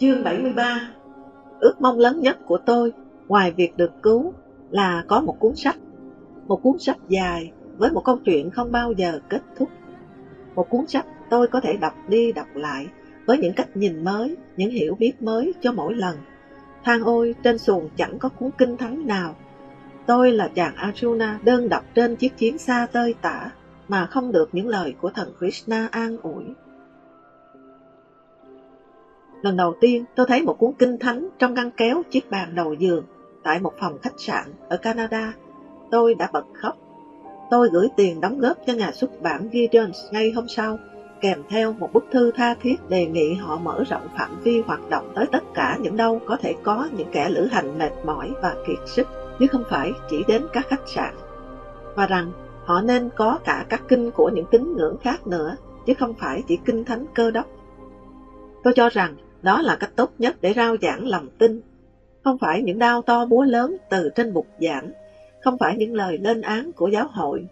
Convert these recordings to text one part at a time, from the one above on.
Chương 73 Ước mong lớn nhất của tôi, ngoài việc được cứu, là có một cuốn sách. Một cuốn sách dài, với một câu chuyện không bao giờ kết thúc. Một cuốn sách tôi có thể đọc đi đọc lại, với những cách nhìn mới, những hiểu biết mới cho mỗi lần. Thang ôi, trên xuồng chẳng có cuốn kinh thánh nào. Tôi là chàng Arjuna đơn độc trên chiếc chiến xa tơi tả, mà không được những lời của thần Krishna an ủi. Lần đầu tiên tôi thấy một cuốn kinh thánh trong ngăn kéo chiếc bàn đầu giường tại một phòng khách sạn ở Canada. Tôi đã bật khóc. Tôi gửi tiền đóng góp cho nhà xuất bản Gideons ngay hôm sau, kèm theo một bức thư tha thiết đề nghị họ mở rộng phạm vi hoạt động tới tất cả những đâu có thể có những kẻ lữ hành mệt mỏi và kiệt sức, chứ không phải chỉ đến các khách sạn. Và rằng họ nên có cả các kinh của những tín ngưỡng khác nữa, chứ không phải chỉ kinh thánh cơ đốc. Tôi cho rằng đó là cách tốt nhất để rao giảng lòng tin. Không phải những đao to búa lớn từ trên bục giảng, không phải những lời lên án của giáo hội,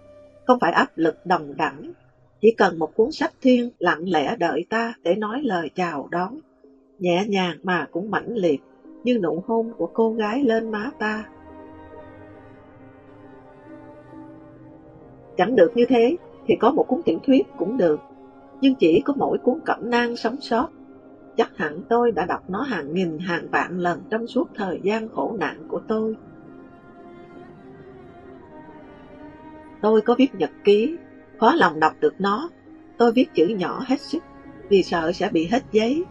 không phải áp lực đồng đẳng. Chỉ cần một cuốn sách thiên lặng lẽ đợi ta để nói lời chào đón, nhẹ nhàng mà cũng mãnh liệt, như nụ hôn của cô gái lên má ta. Chẳng được như thế, thì có một cuốn tiểu thuyết cũng được, nhưng chỉ có mỗi cuốn cẩm nang sống sót Chắc hẳn tôi đã đọc nó hàng nghìn hàng vạn lần trong suốt thời gian khổ nạn của tôi. Tôi có viết nhật ký, khó lòng đọc được nó. Tôi viết chữ nhỏ hết sức, vì sợ sẽ bị hết giấy.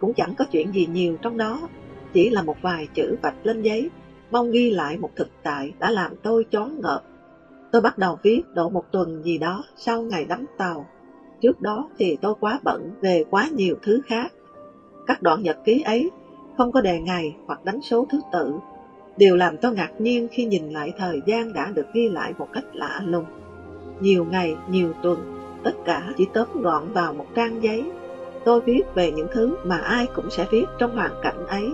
Cũng chẳng có chuyện gì nhiều trong đó, chỉ là một vài chữ vạch lên giấy, mong ghi lại một thực tại đã làm tôi chón ngợp. Tôi bắt đầu viết độ một tuần gì đó sau ngày đắm tàu. Trước đó thì tôi quá bận về quá nhiều thứ khác. Các đoạn nhật ký ấy không có đề ngày hoặc đánh số thứ tự, điều làm tôi ngạc nhiên khi nhìn lại thời gian đã được ghi lại một cách lạ lùng. Nhiều ngày, nhiều tuần, tất cả chỉ tóm gọn vào một trang giấy. Tôi viết về những thứ mà ai cũng sẽ viết trong hoàn cảnh ấy.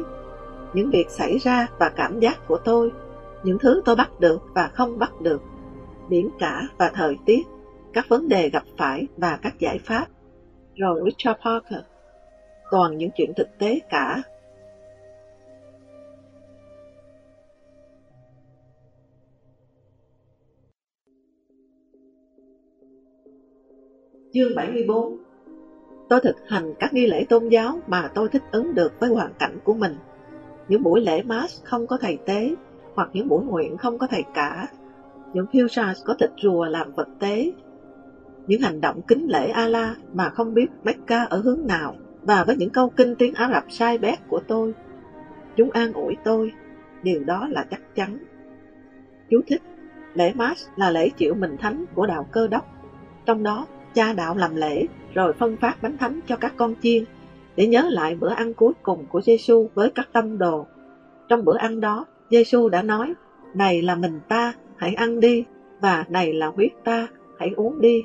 Những việc xảy ra và cảm giác của tôi, những thứ tôi bắt được và không bắt được, biển cả và thời tiết, các vấn đề gặp phải và các giải pháp. Rồi Richard Parker toàn những chuyện thực tế cả. Chương 74 Tôi thực hành các nghi lễ tôn giáo mà tôi thích ứng được với hoàn cảnh của mình. Những buổi lễ Mass không có thầy tế, hoặc những buổi nguyện không có thầy cả. Những fuchsias có thịt rùa làm vật tế. Những hành động kính lễ Allah mà không biết Mecca ở hướng nào và với những câu kinh tiếng Ả Rập sai bét của tôi. Chúng an ủi tôi, điều đó là chắc chắn. Chú thích, lễ Mass là lễ chịu mình thánh của đạo cơ đốc. Trong đó, cha đạo làm lễ rồi phân phát bánh thánh cho các con chiên để nhớ lại bữa ăn cuối cùng của Giêsu với các tâm đồ. Trong bữa ăn đó, Giêsu đã nói, này là mình ta, hãy ăn đi, và này là huyết ta, hãy uống đi.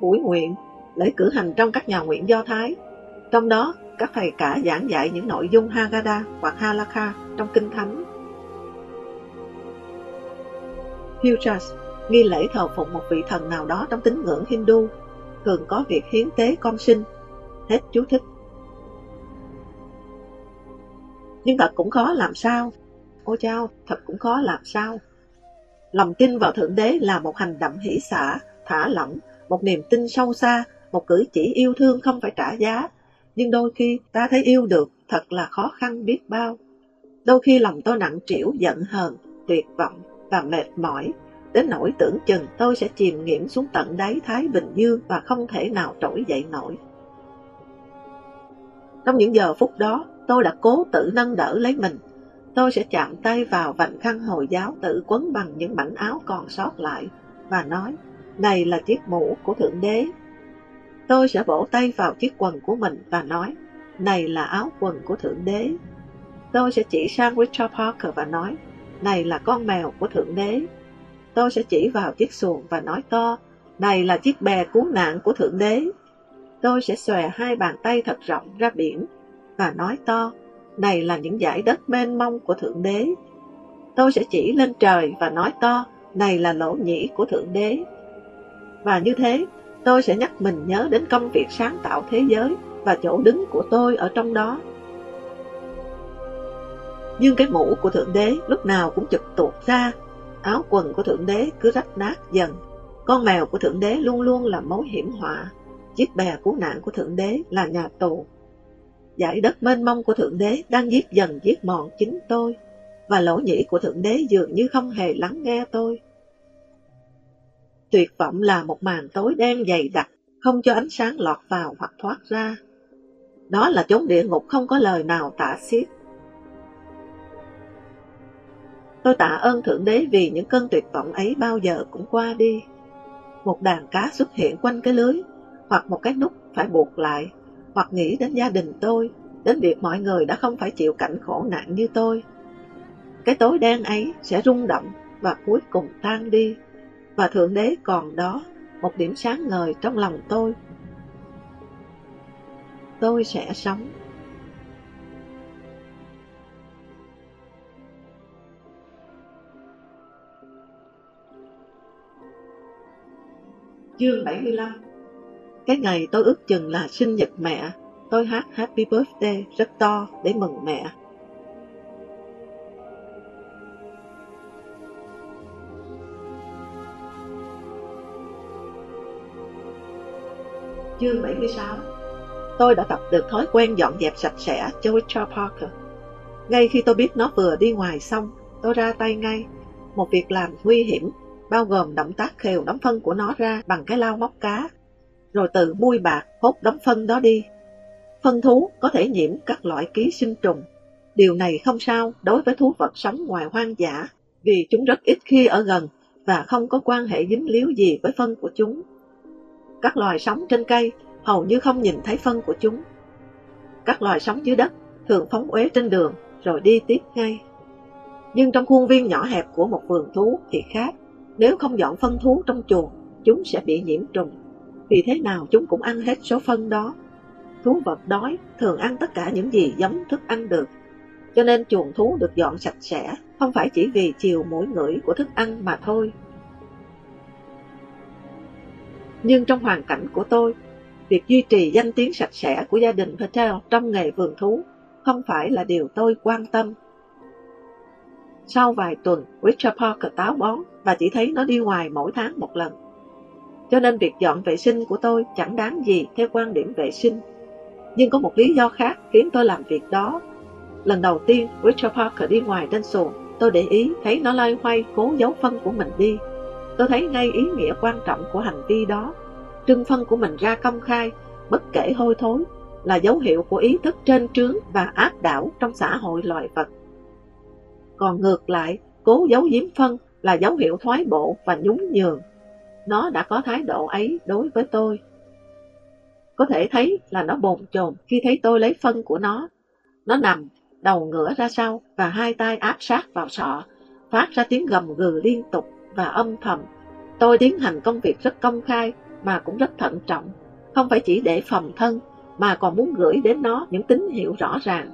Buổi nguyện lễ cử hành trong các nhà nguyện Do Thái. Trong đó, các thầy cả giảng dạy những nội dung Haggadah hoặc Halakha trong Kinh Thánh. Pujas, nghi lễ thờ phụng một vị thần nào đó trong tín ngưỡng Hindu, thường có việc hiến tế con sinh. Hết chú thích. Nhưng thật cũng khó làm sao. Ôi chao, thật cũng khó làm sao. Lòng tin vào Thượng Đế là một hành động hỷ xả, thả lỏng, một niềm tin sâu xa một cử chỉ yêu thương không phải trả giá, nhưng đôi khi ta thấy yêu được thật là khó khăn biết bao. Đôi khi lòng tôi nặng trĩu, giận hờn, tuyệt vọng và mệt mỏi, đến nỗi tưởng chừng tôi sẽ chìm nghiễm xuống tận đáy Thái Bình Dương và không thể nào trỗi dậy nổi. Trong những giờ phút đó, tôi đã cố tự nâng đỡ lấy mình. Tôi sẽ chạm tay vào vành khăn Hồi giáo tự quấn bằng những mảnh áo còn sót lại và nói, này là chiếc mũ của Thượng Đế Tôi sẽ vỗ tay vào chiếc quần của mình và nói, này là áo quần của Thượng Đế. Tôi sẽ chỉ sang Richard Parker và nói, này là con mèo của Thượng Đế. Tôi sẽ chỉ vào chiếc xuồng và nói to, này là chiếc bè cứu nạn của Thượng Đế. Tôi sẽ xòe hai bàn tay thật rộng ra biển và nói to, này là những dải đất mênh mông của Thượng Đế. Tôi sẽ chỉ lên trời và nói to, này là lỗ nhĩ của Thượng Đế. Và như thế, tôi sẽ nhắc mình nhớ đến công việc sáng tạo thế giới và chỗ đứng của tôi ở trong đó. Nhưng cái mũ của Thượng Đế lúc nào cũng trực tuột ra, áo quần của Thượng Đế cứ rách nát dần. Con mèo của Thượng Đế luôn luôn là mối hiểm họa, chiếc bè cứu nạn của Thượng Đế là nhà tù. Giải đất mênh mông của Thượng Đế đang giết dần giết mòn chính tôi, và lỗ nhĩ của Thượng Đế dường như không hề lắng nghe tôi. Tuyệt vọng là một màn tối đen dày đặc, không cho ánh sáng lọt vào hoặc thoát ra. Đó là chốn địa ngục không có lời nào tả xiết. Tôi tạ ơn Thượng Đế vì những cơn tuyệt vọng ấy bao giờ cũng qua đi. Một đàn cá xuất hiện quanh cái lưới, hoặc một cái nút phải buộc lại, hoặc nghĩ đến gia đình tôi, đến việc mọi người đã không phải chịu cảnh khổ nạn như tôi. Cái tối đen ấy sẽ rung động và cuối cùng tan đi, và Thượng Đế còn đó, một điểm sáng ngời trong lòng tôi. Tôi sẽ sống. Chương 75 Cái ngày tôi ước chừng là sinh nhật mẹ, tôi hát Happy Birthday rất to để mừng mẹ. Chương 76 Tôi đã tập được thói quen dọn dẹp sạch sẽ cho Richard Parker. Ngay khi tôi biết nó vừa đi ngoài xong, tôi ra tay ngay. Một việc làm nguy hiểm, bao gồm động tác khều đóng phân của nó ra bằng cái lau móc cá, rồi tự bui bạc hốt đóng phân đó đi. Phân thú có thể nhiễm các loại ký sinh trùng. Điều này không sao đối với thú vật sống ngoài hoang dã, vì chúng rất ít khi ở gần và không có quan hệ dính líu gì với phân của chúng. Các loài sống trên cây hầu như không nhìn thấy phân của chúng. Các loài sống dưới đất thường phóng uế trên đường rồi đi tiếp ngay. Nhưng trong khuôn viên nhỏ hẹp của một vườn thú thì khác. Nếu không dọn phân thú trong chuồng, chúng sẽ bị nhiễm trùng. Vì thế nào chúng cũng ăn hết số phân đó. Thú vật đói thường ăn tất cả những gì giống thức ăn được. Cho nên chuồng thú được dọn sạch sẽ, không phải chỉ vì chiều mũi ngửi của thức ăn mà thôi. Nhưng trong hoàn cảnh của tôi, việc duy trì danh tiếng sạch sẽ của gia đình Patel trong nghề vườn thú không phải là điều tôi quan tâm. Sau vài tuần, Richard Parker táo bón và chỉ thấy nó đi ngoài mỗi tháng một lần. Cho nên việc dọn vệ sinh của tôi chẳng đáng gì theo quan điểm vệ sinh. Nhưng có một lý do khác khiến tôi làm việc đó. Lần đầu tiên Richard Parker đi ngoài trên xuồng, tôi để ý thấy nó loay hoay cố giấu phân của mình đi. Tôi thấy ngay ý nghĩa quan trọng của hành vi đó. Trưng phân của mình ra công khai, bất kể hôi thối, là dấu hiệu của ý thức trên trướng và áp đảo trong xã hội loài vật. Còn ngược lại, cố giấu giếm phân là dấu hiệu thoái bộ và nhún nhường. Nó đã có thái độ ấy đối với tôi. Có thể thấy là nó bồn chồn khi thấy tôi lấy phân của nó. Nó nằm, đầu ngửa ra sau và hai tay áp sát vào sọ, phát ra tiếng gầm gừ liên tục và âm thầm. Tôi tiến hành công việc rất công khai mà cũng rất thận trọng, không phải chỉ để phòng thân mà còn muốn gửi đến nó những tín hiệu rõ ràng.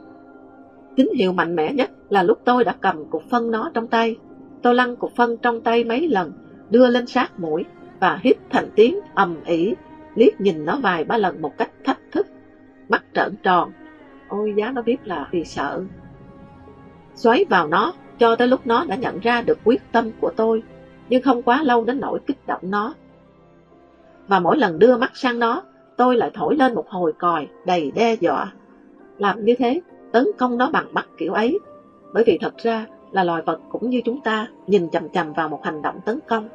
Tín hiệu mạnh mẽ nhất là lúc tôi đã cầm cục phân nó trong tay. Tôi lăn cục phân trong tay mấy lần, đưa lên sát mũi và hít thành tiếng ầm ỉ, liếc nhìn nó vài ba lần một cách thách thức, mắt trợn tròn. Ôi giá nó biết là vì sợ. Xoáy vào nó, cho tới lúc nó đã nhận ra được quyết tâm của tôi, nhưng không quá lâu đến nỗi kích động nó. Và mỗi lần đưa mắt sang nó, tôi lại thổi lên một hồi còi đầy đe dọa. Làm như thế, tấn công nó bằng mắt kiểu ấy, bởi vì thật ra là loài vật cũng như chúng ta nhìn chầm chầm vào một hành động tấn công.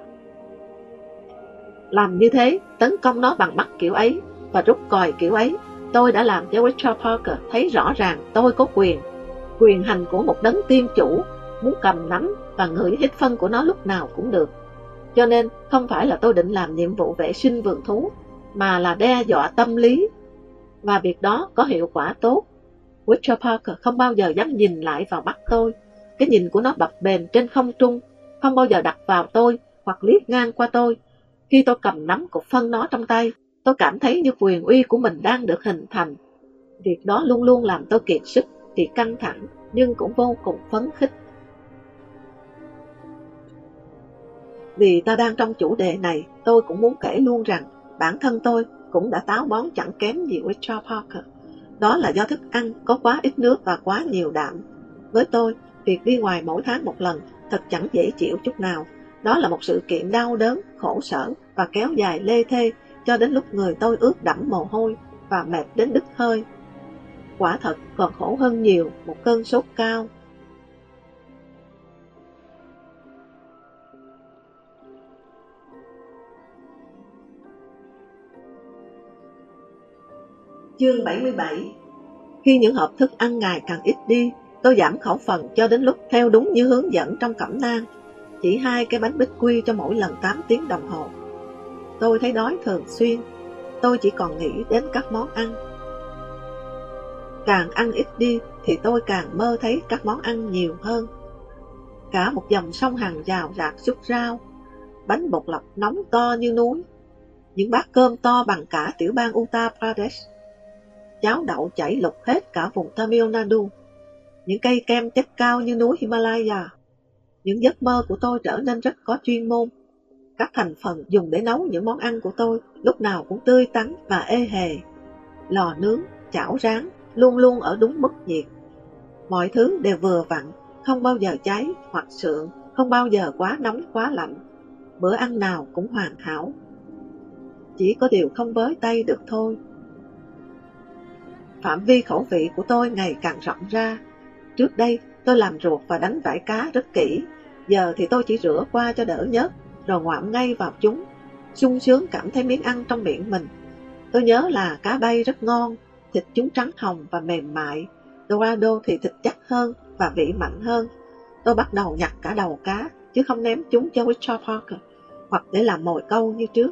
Làm như thế, tấn công nó bằng mắt kiểu ấy và rút còi kiểu ấy, tôi đã làm cho Richard Parker thấy rõ ràng tôi có quyền, quyền hành của một đấng tiên chủ, muốn cầm nắm và ngửi hít phân của nó lúc nào cũng được. Cho nên không phải là tôi định làm nhiệm vụ vệ sinh vườn thú, mà là đe dọa tâm lý. Và việc đó có hiệu quả tốt. Witcher Parker không bao giờ dám nhìn lại vào mắt tôi. Cái nhìn của nó bập bềnh trên không trung, không bao giờ đặt vào tôi hoặc liếc ngang qua tôi. Khi tôi cầm nắm cục phân nó trong tay, tôi cảm thấy như quyền uy của mình đang được hình thành. Việc đó luôn luôn làm tôi kiệt sức, thì căng thẳng, nhưng cũng vô cùng phấn khích. Vì ta đang trong chủ đề này, tôi cũng muốn kể luôn rằng bản thân tôi cũng đã táo bón chẳng kém gì Richard Parker. Đó là do thức ăn có quá ít nước và quá nhiều đạm. Với tôi, việc đi ngoài mỗi tháng một lần thật chẳng dễ chịu chút nào. Đó là một sự kiện đau đớn, khổ sở và kéo dài lê thê cho đến lúc người tôi ướt đẫm mồ hôi và mệt đến đứt hơi. Quả thật còn khổ hơn nhiều một cơn sốt cao. Chương 77 Khi những hộp thức ăn ngày càng ít đi, tôi giảm khẩu phần cho đến lúc theo đúng như hướng dẫn trong cẩm nang. Chỉ hai cái bánh bích quy cho mỗi lần 8 tiếng đồng hồ. Tôi thấy đói thường xuyên, tôi chỉ còn nghĩ đến các món ăn. Càng ăn ít đi thì tôi càng mơ thấy các món ăn nhiều hơn. Cả một dòng sông hàng rào rạc xúc rau, bánh bột lọc nóng to như núi, những bát cơm to bằng cả tiểu bang Uttar Pradesh cháo đậu chảy lục hết cả vùng Tamil Nadu, những cây kem chất cao như núi Himalaya. Những giấc mơ của tôi trở nên rất có chuyên môn. Các thành phần dùng để nấu những món ăn của tôi lúc nào cũng tươi tắn và ê hề. Lò nướng, chảo rán luôn luôn ở đúng mức nhiệt. Mọi thứ đều vừa vặn, không bao giờ cháy hoặc sượng, không bao giờ quá nóng quá lạnh. Bữa ăn nào cũng hoàn hảo. Chỉ có điều không với tay được thôi. Phạm vi khẩu vị của tôi ngày càng rộng ra. Trước đây, tôi làm ruột và đánh vải cá rất kỹ. Giờ thì tôi chỉ rửa qua cho đỡ nhớt, rồi ngoạm ngay vào chúng. sung sướng cảm thấy miếng ăn trong miệng mình. Tôi nhớ là cá bay rất ngon, thịt chúng trắng hồng và mềm mại. Dorado thì thịt chắc hơn và vị mạnh hơn. Tôi bắt đầu nhặt cả đầu cá, chứ không ném chúng cho Richard Parker, hoặc để làm mồi câu như trước.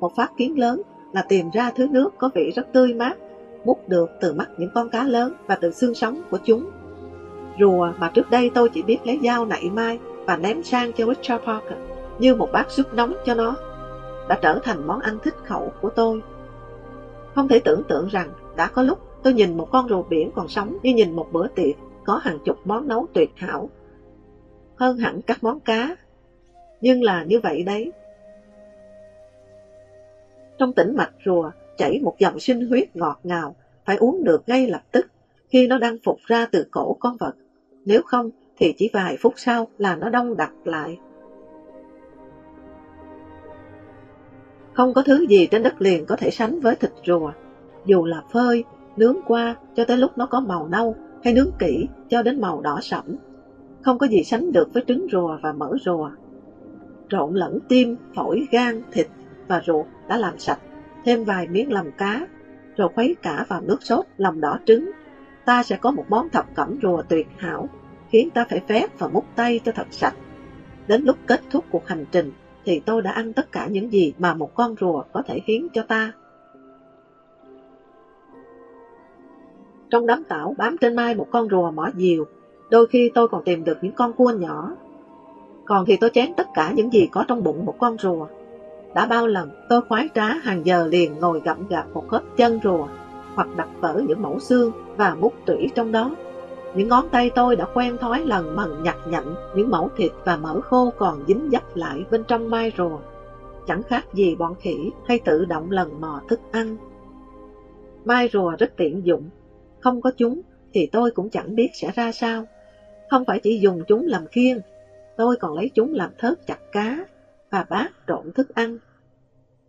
Một phát kiến lớn là tìm ra thứ nước có vị rất tươi mát múc được từ mắt những con cá lớn và từ xương sống của chúng. Rùa mà trước đây tôi chỉ biết lấy dao nạy mai và ném sang cho Richard Parker như một bát súp nóng cho nó, đã trở thành món ăn thích khẩu của tôi. Không thể tưởng tượng rằng đã có lúc tôi nhìn một con rùa biển còn sống như nhìn một bữa tiệc có hàng chục món nấu tuyệt hảo, hơn hẳn các món cá. Nhưng là như vậy đấy. Trong tĩnh mạch rùa chảy một dòng sinh huyết ngọt ngào, phải uống được ngay lập tức khi nó đang phục ra từ cổ con vật. Nếu không thì chỉ vài phút sau là nó đông đặc lại. Không có thứ gì trên đất liền có thể sánh với thịt rùa, dù là phơi, nướng qua cho tới lúc nó có màu nâu hay nướng kỹ cho đến màu đỏ sẫm. Không có gì sánh được với trứng rùa và mỡ rùa. Trộn lẫn tim, phổi, gan, thịt và ruột đã làm sạch thêm vài miếng lòng cá, rồi khuấy cả vào nước sốt lòng đỏ trứng. Ta sẽ có một món thập cẩm rùa tuyệt hảo, khiến ta phải phép và múc tay cho thật sạch. Đến lúc kết thúc cuộc hành trình, thì tôi đã ăn tất cả những gì mà một con rùa có thể hiến cho ta. Trong đám tảo bám trên mai một con rùa mỏ diều, đôi khi tôi còn tìm được những con cua nhỏ. Còn thì tôi chén tất cả những gì có trong bụng một con rùa. Đã bao lần tôi khoái trá hàng giờ liền ngồi gặm gạp một khớp chân rùa, hoặc đập vỡ những mẫu xương và mút tủy trong đó. Những ngón tay tôi đã quen thói lần mần nhặt nhạnh những mẫu thịt và mỡ khô còn dính dấp lại bên trong mai rùa. Chẳng khác gì bọn khỉ hay tự động lần mò thức ăn. Mai rùa rất tiện dụng, không có chúng thì tôi cũng chẳng biết sẽ ra sao. Không phải chỉ dùng chúng làm khiên, tôi còn lấy chúng làm thớt chặt cá, và bát trộn thức ăn.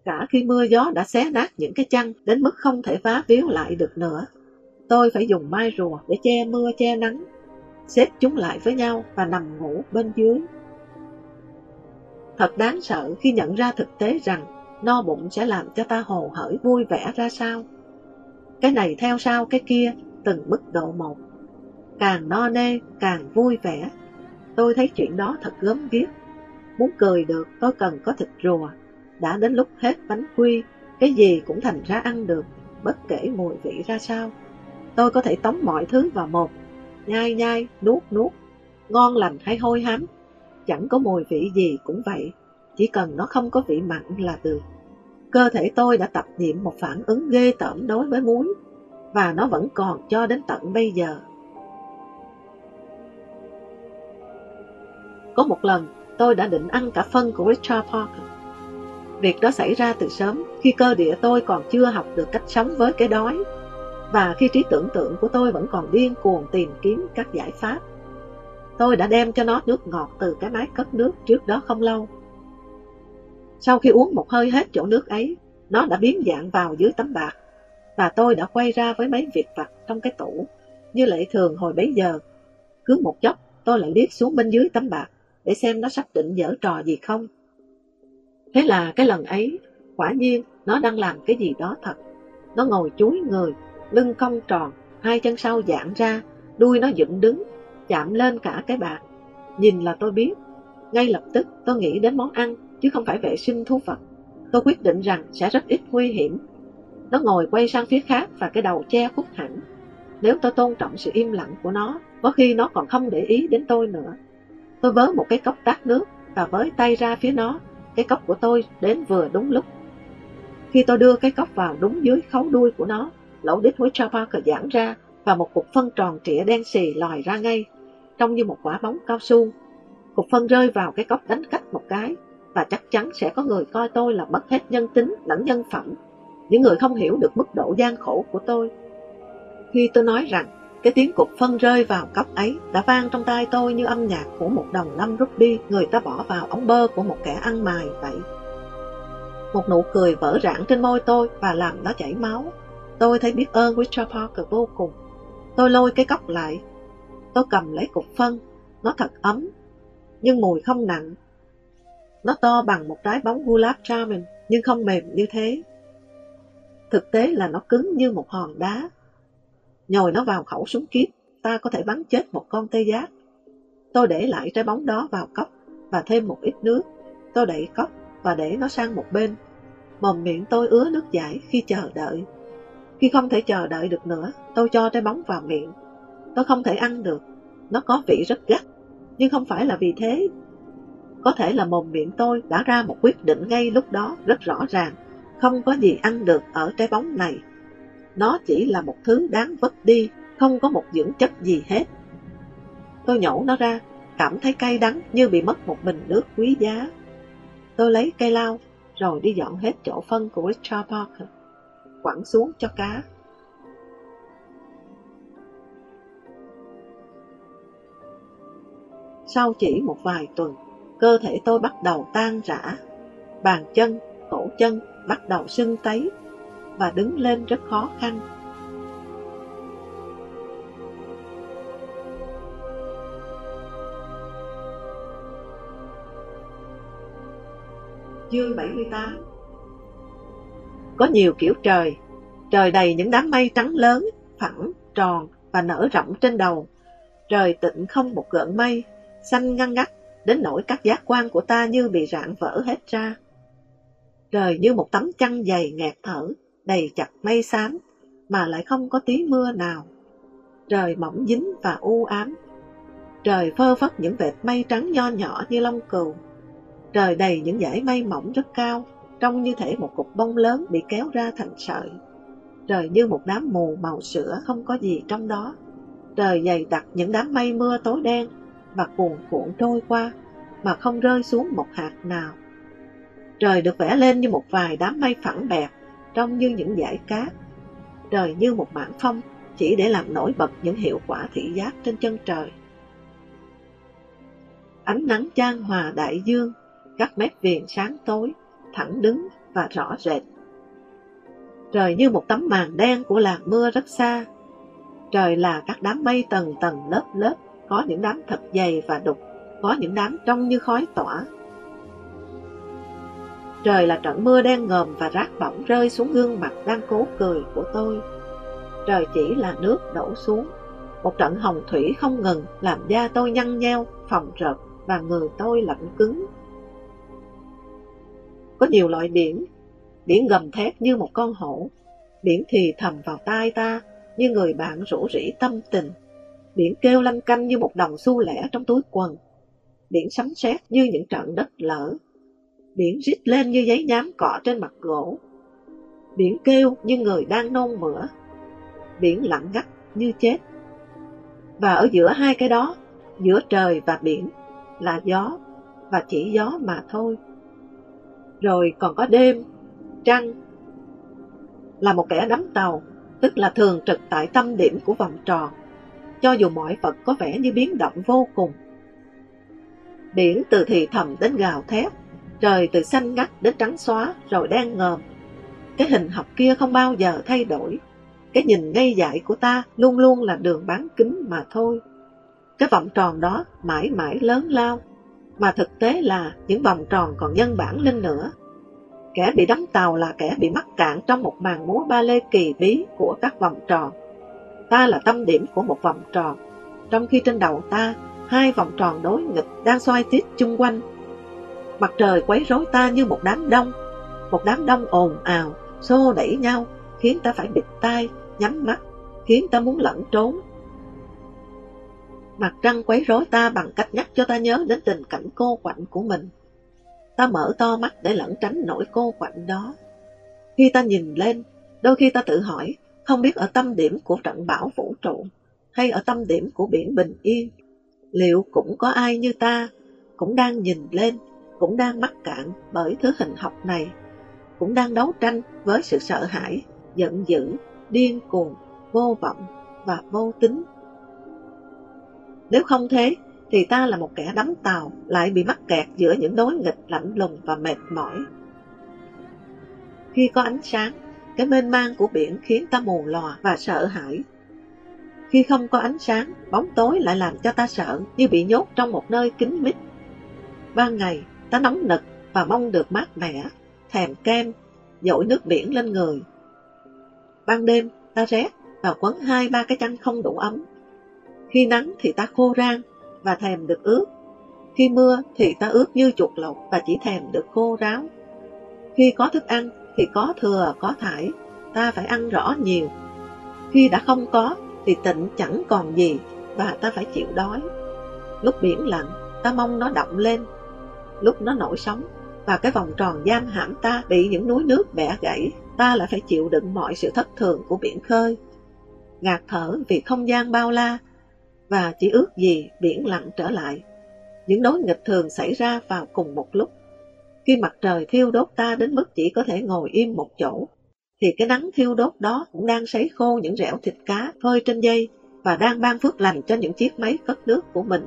Cả khi mưa gió đã xé nát những cái chăn đến mức không thể phá víu lại được nữa. Tôi phải dùng mai rùa để che mưa che nắng, xếp chúng lại với nhau và nằm ngủ bên dưới. Thật đáng sợ khi nhận ra thực tế rằng no bụng sẽ làm cho ta hồ hởi vui vẻ ra sao. Cái này theo sau cái kia, từng mức độ một. Càng no nê, càng vui vẻ. Tôi thấy chuyện đó thật gớm ghiếc Muốn cười được tôi cần có thịt rùa. Đã đến lúc hết bánh quy, cái gì cũng thành ra ăn được, bất kể mùi vị ra sao. Tôi có thể tống mọi thứ vào một, nhai nhai, nuốt nuốt, ngon lành hay hôi hám. Chẳng có mùi vị gì cũng vậy, chỉ cần nó không có vị mặn là được. Cơ thể tôi đã tập niệm một phản ứng ghê tởm đối với muối, và nó vẫn còn cho đến tận bây giờ. Có một lần, tôi đã định ăn cả phân của Richard Parker. Việc đó xảy ra từ sớm khi cơ địa tôi còn chưa học được cách sống với cái đói và khi trí tưởng tượng của tôi vẫn còn điên cuồng tìm kiếm các giải pháp. Tôi đã đem cho nó nước ngọt từ cái máy cất nước trước đó không lâu. Sau khi uống một hơi hết chỗ nước ấy, nó đã biến dạng vào dưới tấm bạc và tôi đã quay ra với mấy việc vặt trong cái tủ như lệ thường hồi bấy giờ. Cứ một chốc tôi lại liếc xuống bên dưới tấm bạc để xem nó sắp định dở trò gì không. Thế là cái lần ấy, quả nhiên nó đang làm cái gì đó thật. Nó ngồi chúi người, lưng cong tròn, hai chân sau giãn ra, đuôi nó dựng đứng, chạm lên cả cái bạc. Nhìn là tôi biết, ngay lập tức tôi nghĩ đến món ăn, chứ không phải vệ sinh thú vật. Tôi quyết định rằng sẽ rất ít nguy hiểm. Nó ngồi quay sang phía khác và cái đầu che khuất hẳn. Nếu tôi tôn trọng sự im lặng của nó, có khi nó còn không để ý đến tôi nữa. Tôi vớ một cái cốc tát nước và với tay ra phía nó, cái cốc của tôi đến vừa đúng lúc. Khi tôi đưa cái cốc vào đúng dưới khấu đuôi của nó, lỗ đít Richard Parker giãn ra và một cục phân tròn trịa đen xì lòi ra ngay, trông như một quả bóng cao su. Cục phân rơi vào cái cốc đánh cách một cái, và chắc chắn sẽ có người coi tôi là mất hết nhân tính lẫn nhân phẩm. Những người không hiểu được mức độ gian khổ của tôi. Khi tôi nói rằng cái tiếng cục phân rơi vào cốc ấy đã vang trong tai tôi như âm nhạc của một đồng năm rút đi người ta bỏ vào ống bơ của một kẻ ăn mài vậy. Một nụ cười vỡ rãng trên môi tôi và làm nó chảy máu. Tôi thấy biết ơn Richard Parker vô cùng. Tôi lôi cái cốc lại. Tôi cầm lấy cục phân. Nó thật ấm, nhưng mùi không nặng. Nó to bằng một trái bóng gulab jamun, nhưng không mềm như thế. Thực tế là nó cứng như một hòn đá. Nhồi nó vào khẩu súng kiếp, ta có thể bắn chết một con tê giác. Tôi để lại trái bóng đó vào cốc và thêm một ít nước. Tôi đẩy cốc và để nó sang một bên. Mồm miệng tôi ứa nước giải khi chờ đợi. Khi không thể chờ đợi được nữa, tôi cho trái bóng vào miệng. Tôi không thể ăn được, nó có vị rất gắt, nhưng không phải là vì thế. Có thể là mồm miệng tôi đã ra một quyết định ngay lúc đó rất rõ ràng, không có gì ăn được ở trái bóng này. Nó chỉ là một thứ đáng vứt đi, không có một dưỡng chất gì hết. Tôi nhổ nó ra, cảm thấy cay đắng như bị mất một bình nước quý giá. Tôi lấy cây lao, rồi đi dọn hết chỗ phân của Richard Parker quẳng xuống cho cá. Sau chỉ một vài tuần, cơ thể tôi bắt đầu tan rã. Bàn chân, cổ chân bắt đầu sưng tấy và đứng lên rất khó khăn. Chương 78 có nhiều kiểu trời, trời đầy những đám mây trắng lớn, phẳng, tròn và nở rộng trên đầu. Trời tịnh không một gợn mây, xanh ngăn ngắt, đến nỗi các giác quan của ta như bị rạn vỡ hết ra. Trời như một tấm chăn dày nghẹt thở, đầy chặt mây xám, mà lại không có tí mưa nào. Trời mỏng dính và u ám. Trời phơ phất những vệt mây trắng nho nhỏ như lông cừu. Trời đầy những dải mây mỏng rất cao, trông như thể một cục bông lớn bị kéo ra thành sợi. Trời như một đám mù màu sữa không có gì trong đó. Trời dày đặc những đám mây mưa tối đen và cuồn cuộn trôi qua mà không rơi xuống một hạt nào. Trời được vẽ lên như một vài đám mây phẳng bẹt, trông như những dải cát. Trời như một mảng phong chỉ để làm nổi bật những hiệu quả thị giác trên chân trời. Ánh nắng chan hòa đại dương, các mép viền sáng tối, thẳng đứng và rõ rệt. Trời như một tấm màn đen của làng mưa rất xa. Trời là các đám mây tầng tầng lớp lớp, có những đám thật dày và đục, có những đám trông như khói tỏa. Trời là trận mưa đen ngòm và rác bỏng rơi xuống gương mặt đang cố cười của tôi. Trời chỉ là nước đổ xuống. Một trận hồng thủy không ngừng làm da tôi nhăn nheo, phòng rợp và người tôi lạnh cứng. Có nhiều loại biển, biển gầm thét như một con hổ, biển thì thầm vào tai ta như người bạn rủ rỉ tâm tình, biển kêu lanh canh như một đồng xu lẻ trong túi quần, biển sấm sét như những trận đất lở, biển rít lên như giấy nhám cọ trên mặt gỗ, biển kêu như người đang nôn mửa, biển lặng ngắt như chết. Và ở giữa hai cái đó, giữa trời và biển, là gió, và chỉ gió mà thôi. Rồi còn có đêm, trăng, là một kẻ đắm tàu, tức là thường trực tại tâm điểm của vòng tròn, cho dù mọi vật có vẻ như biến động vô cùng. Biển từ thì thầm đến gào thét, trời từ xanh ngắt đến trắng xóa rồi đen ngòm. Cái hình học kia không bao giờ thay đổi, cái nhìn ngây dại của ta luôn luôn là đường bán kính mà thôi. Cái vòng tròn đó mãi mãi lớn lao, mà thực tế là những vòng tròn còn nhân bản lên nữa. Kẻ bị đắm tàu là kẻ bị mắc cạn trong một màn múa ba lê kỳ bí của các vòng tròn. Ta là tâm điểm của một vòng tròn, trong khi trên đầu ta, hai vòng tròn đối nghịch đang xoay tít chung quanh. Mặt trời quấy rối ta như một đám đông, một đám đông ồn ào, xô đẩy nhau, khiến ta phải bịt tai, nhắm mắt, khiến ta muốn lẫn trốn. Mặt trăng quấy rối ta bằng cách nhắc cho ta nhớ đến tình cảnh cô quạnh của mình. Ta mở to mắt để lẩn tránh nỗi cô quạnh đó. Khi ta nhìn lên, đôi khi ta tự hỏi, không biết ở tâm điểm của trận bão vũ trụ, hay ở tâm điểm của biển bình yên, liệu cũng có ai như ta, cũng đang nhìn lên, cũng đang mắc cạn bởi thứ hình học này, cũng đang đấu tranh với sự sợ hãi, giận dữ, điên cuồng, vô vọng và vô tính. Nếu không thế, thì ta là một kẻ đắm tàu, lại bị mắc kẹt giữa những đối nghịch lạnh lùng và mệt mỏi. Khi có ánh sáng, cái mênh mang của biển khiến ta mù lòa và sợ hãi. Khi không có ánh sáng, bóng tối lại làm cho ta sợ như bị nhốt trong một nơi kín mít. Ban ngày, ta nóng nực và mong được mát mẻ, thèm kem, dội nước biển lên người. Ban đêm, ta rét và quấn hai ba cái chăn không đủ ấm. Khi nắng thì ta khô rang và thèm được ướt. Khi mưa thì ta ướt như chuột lột và chỉ thèm được khô ráo. Khi có thức ăn thì có thừa, có thải, ta phải ăn rõ nhiều. Khi đã không có thì tịnh chẳng còn gì và ta phải chịu đói. Lúc biển lặng, ta mong nó động lên. Lúc nó nổi sóng và cái vòng tròn giam hãm ta bị những núi nước bẻ gãy, ta lại phải chịu đựng mọi sự thất thường của biển khơi. Ngạt thở vì không gian bao la và chỉ ước gì biển lặng trở lại. Những đối nghịch thường xảy ra vào cùng một lúc. Khi mặt trời thiêu đốt ta đến mức chỉ có thể ngồi im một chỗ, thì cái nắng thiêu đốt đó cũng đang sấy khô những rẻo thịt cá phơi trên dây và đang ban phước lành cho những chiếc máy cất nước của mình.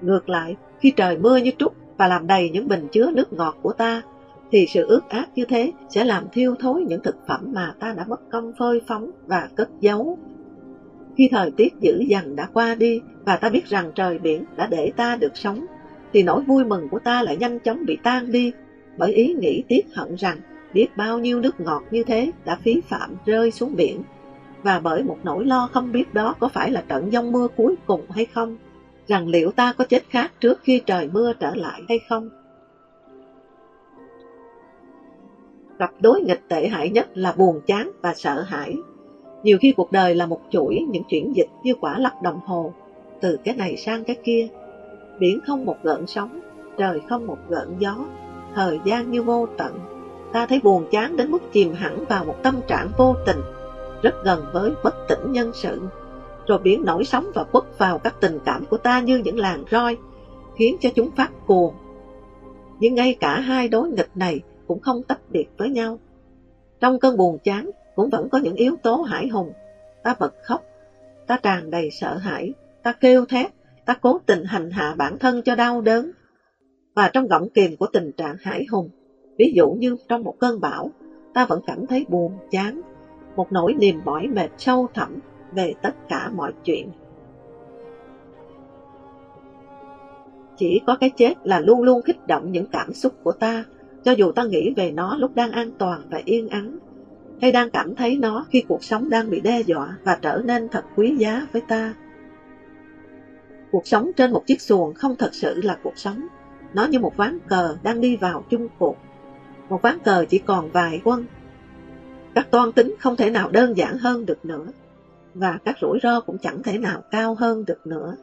Ngược lại, khi trời mưa như trút và làm đầy những bình chứa nước ngọt của ta, thì sự ướt át như thế sẽ làm thiêu thối những thực phẩm mà ta đã mất công phơi phóng và cất giấu. Khi thời tiết dữ dằn đã qua đi và ta biết rằng trời biển đã để ta được sống, thì nỗi vui mừng của ta lại nhanh chóng bị tan đi bởi ý nghĩ tiếc hận rằng biết bao nhiêu nước ngọt như thế đã phí phạm rơi xuống biển. Và bởi một nỗi lo không biết đó có phải là trận giông mưa cuối cùng hay không, rằng liệu ta có chết khác trước khi trời mưa trở lại hay không. Cặp đối nghịch tệ hại nhất là buồn chán và sợ hãi nhiều khi cuộc đời là một chuỗi những chuyển dịch như quả lắc đồng hồ, từ cái này sang cái kia. Biển không một gợn sóng, trời không một gợn gió, thời gian như vô tận. Ta thấy buồn chán đến mức chìm hẳn vào một tâm trạng vô tình, rất gần với bất tỉnh nhân sự. Rồi biển nổi sóng và quất vào các tình cảm của ta như những làn roi, khiến cho chúng phát cuồng. Nhưng ngay cả hai đối nghịch này cũng không tách biệt với nhau. Trong cơn buồn chán, cũng vẫn có những yếu tố hải hùng. Ta bật khóc, ta tràn đầy sợ hãi, ta kêu thét, ta cố tình hành hạ bản thân cho đau đớn. Và trong gọng kìm của tình trạng hải hùng, ví dụ như trong một cơn bão, ta vẫn cảm thấy buồn, chán, một nỗi niềm mỏi mệt sâu thẳm về tất cả mọi chuyện. Chỉ có cái chết là luôn luôn kích động những cảm xúc của ta, cho dù ta nghĩ về nó lúc đang an toàn và yên ắng hay đang cảm thấy nó khi cuộc sống đang bị đe dọa và trở nên thật quý giá với ta. Cuộc sống trên một chiếc xuồng không thật sự là cuộc sống. Nó như một ván cờ đang đi vào chung cuộc. Một ván cờ chỉ còn vài quân. Các toan tính không thể nào đơn giản hơn được nữa. Và các rủi ro cũng chẳng thể nào cao hơn được nữa.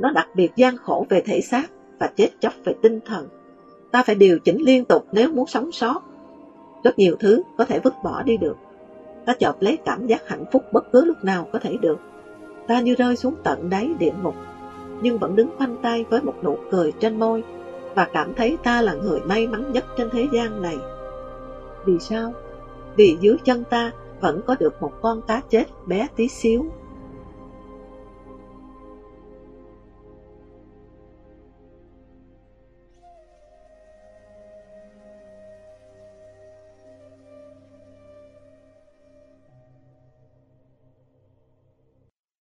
Nó đặc biệt gian khổ về thể xác và chết chóc về tinh thần. Ta phải điều chỉnh liên tục nếu muốn sống sót rất nhiều thứ có thể vứt bỏ đi được. Ta chợt lấy cảm giác hạnh phúc bất cứ lúc nào có thể được. Ta như rơi xuống tận đáy địa ngục, nhưng vẫn đứng khoanh tay với một nụ cười trên môi, và cảm thấy ta là người may mắn nhất trên thế gian này. Vì sao? Vì dưới chân ta vẫn có được một con cá chết bé tí xíu.